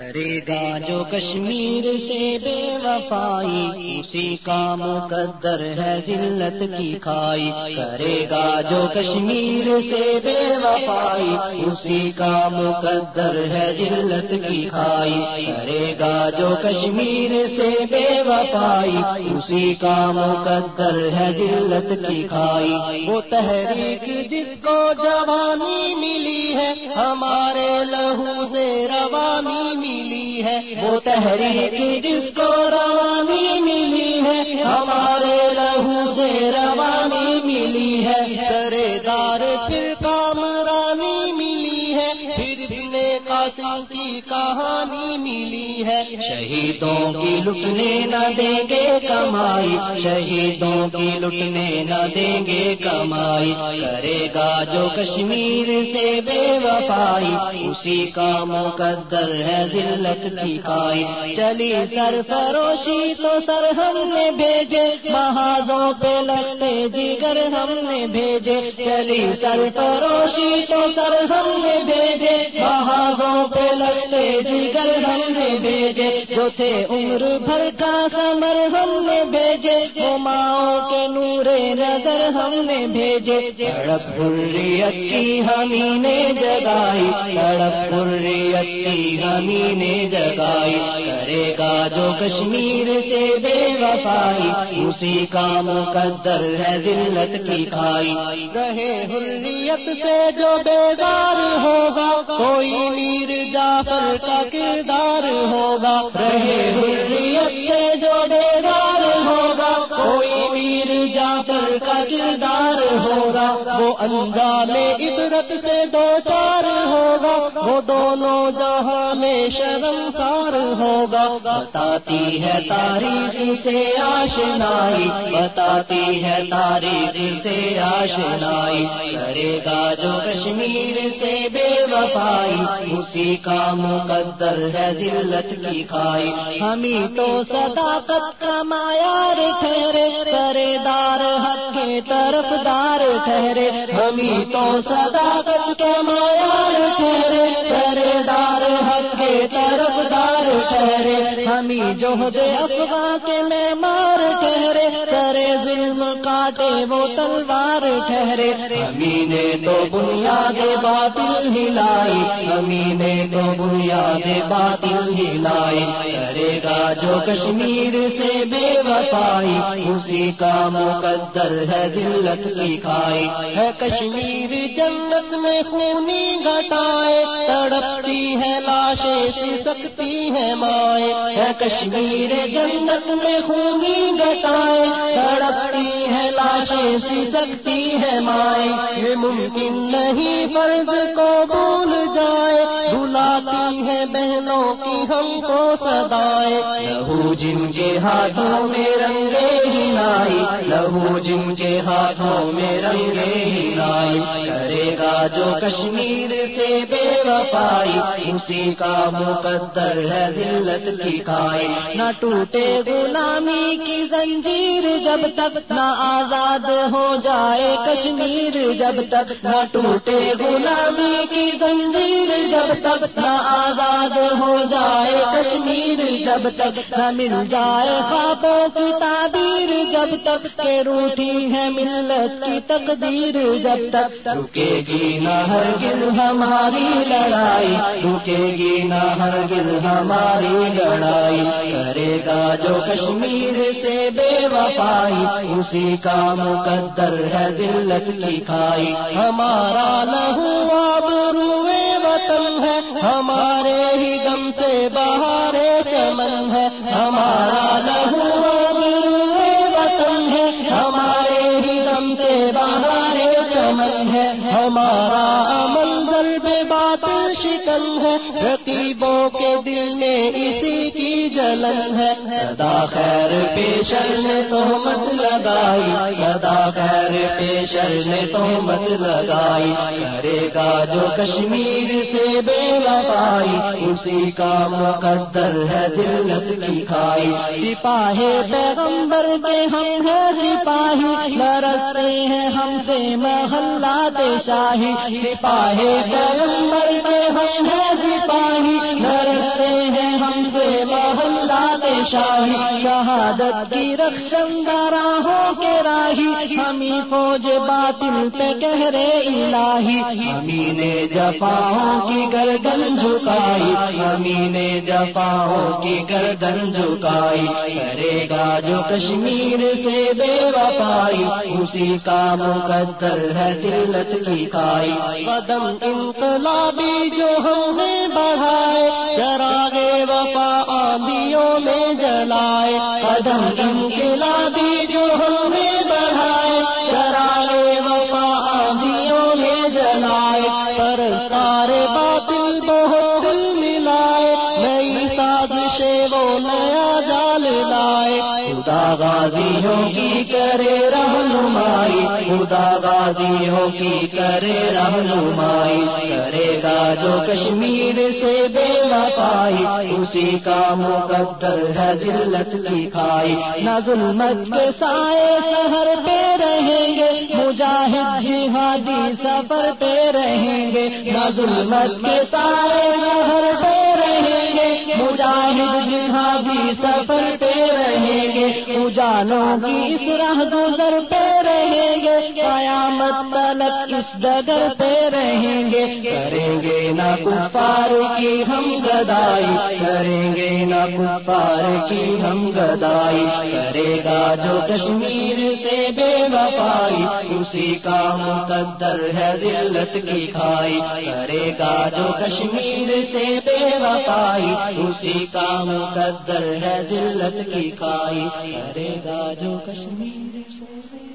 کرے گا جو کشمیر سے بے وفائی، اسی کا مقدر ہے ذلت کی کھائی۔ کرے گا جو کشمیر سے بے وفائی، اسی کا مقدر ہے ذلت کی کھائی۔ کرے گا جو کشمیر سے بے وفائی، اسی کا مقدر ہے ذلت کی کھائی۔ وہ تحریک جس کو جوانی ملی ہے، ہمارے تحریک جس کو روانی ملی ہے، ہمارے لہو سے روانی ملی ہے۔ سرے دار پھر کامرانی ملی ہے۔ پھر بھی قاسم کی کہانی ملی ہے۔ شہیدوں کی لٹنے نہ دیں گے کمائی۔ شہیدوں کی لٹنے نہ دیں گے کمائی۔ کرے گا جو کشمیر سے بے وفائی۔ اسی کا مقدر ہے ذلت کی کھائی چلی سر فروشی تو سر ہم نے بھیجے۔ محاذوں پہ لگتے جگر ہم نے بھیجے۔ چلی سر فروشی تو سر ہم نے بھیجے۔ محاذوں پہ لگتے جگر ہم نے بھیجے، جو تھے عمر بھر کا سمر ہم نے بھیجے، وہ ماؤں کے نور نظر ہم نے بھیجے۔ تڑپ حریت کی ہمی نے جگائی، تڑپ حریت کی ہمی نے جگائی۔ کرے گا جو کشمیر سے بے وفائی، اسی کا مقدر ہے ذلت کی کھائی۔ رہے حریت سے جو بیدار ہوگا، کوئی میر جعفر کا کردار ہوگا۔ رہے حریت کے جو بیدار ہوگا، کوئی میر جعفر کا کردار ہوگا۔ وہ انجام عبرت سے دو چار دونوں جہاں میں شرمسار ہوگا۔ بتاتی ہے تاریخ سے آشنائی، بتاتی ہے تاریخ سے آشنائی۔ کرے گا جو کشمیر سے بے وفائی، اسی کا مقدر ہے ذلت کی کھائی۔ ہمیں تو صداقت کا معیار ٹھہرے، کرے دار حق کے طرف دار ٹھہرے۔ ہمیں تو صداقت کا جوہد افغاں کے میں مار ٹھہرے کرے ظلم کاٹے، وہ تلوار ٹھہرے۔ ہمیں نے تو بنیاد باطل ہلائی ہمیں نے تو بنیاد باطل ہلائی کرے گا جو کشمیر سے بے وفائی، اسی کا مقدر ہے ذلت کی کھائی ہے کشمیر جنت میں خونی گھٹائے، تڑپتی ہے لاشیں سی سکتی ہے مائیں، ہے کشمیر جنت میں خونی گھٹائے تڑپتی ہے لاشیں سی سکتی ہے مائیں۔ یہ ممکن نہیں فرض کو بھول جائے بلاتی ہے بہنوں کی ہم کو سدائے لہو جن کے ہاتھوں میں رنگے ہلائی لہو جن کے ہاتھوں میں رنگے ہلائی کرے گا جو کشمیر سے بے وفائی اسی کا مقدر ہے ذلت کی کھائی نہ ٹوٹے غلامی کی زنجیر جب تک نہ آزاد ہو جائے کشمیر جب تک۔ نہ ٹوٹے غلامی کی زنجیر جب تک نہ آزاد ہو جائے کشمیر جب تک۔ نہ مل جائے خوابوں کی تعبیر جب تک کہ روٹھی ہے ملت کی تقدیر جب تک۔ رکے گی نہ ہرگز ہماری لڑائی۔ رکے گی نہ ہرگز ہماری لڑائی کرے گا جو کشمیر سے بے وفائی، اسی کا مقدر ہے ذلت لکھائی ہمارا لہو آب روئے وطن ہے، ہمارے ہی غم سے بہارے چمن ہے۔ ہمارا کی ہے۔ سدا خیر پیشر نے تو مت لگائی۔ سدا خیر پیشر نے تو مت لگائی۔ کرے گا جو کشمیر سے بے وفائی، اسی کا مقدر ہے ذلت کی کھائی۔ سپاہی پیغمبر کے ہم ہیں سپاہی لرستے ہیں ہم سے محلات شاہی۔ سپاہی پیغمبر شاہی شہادت کی رخشن راہوں کے راہی، ہمیں فوج باطل پہ کہہ رہے الہی، ہمیں نے جفاؤں کی گردن جھکائی، ہمیں نے جفاؤں کی گردن جھکائی، کرے گا جو کشمیر سے بے وفائی، اسی کا مقدر ہے ذلت کی کھائی قدم بھی جو ہم نے بڑھائے چراغ وفا آندیوں میں جلائے، قدم دم کے بھی جو ہم خدا غازیوں کی کرے رہنمائی، خدا غازیوں کی کرے رہنمائی، کرے گا جو کشمیر سے بے وفائی، اسی کا مقدر ہے ذلت لکھائی نہ ظلمت کے سائے سہر پہ رہیں گے، مجاہد جہادی سفر پہ رہیں گے۔ نہ ظلمت کے سائے سہر پہ رہیں گے، مجاہد جہادی سفر پہ اجالوں کی اس راہ گزر پہ گے۔ قیامت تلک اس ڈگر پہ رہیں گے۔ کریں گے نہ کفار کی ہم گدائی۔ کریں گے نہ کفار کی ہم گدائی۔ کرے گا جو کشمیر سے بے وفائی۔ اسی کا مقدر ہے ذلت کی کھائی۔ کرے گا جو کشمیر سے بے وفائی۔ اسی کا مقدر ہے ذلت کی کھائی۔ کرے گا جو کشمیر سے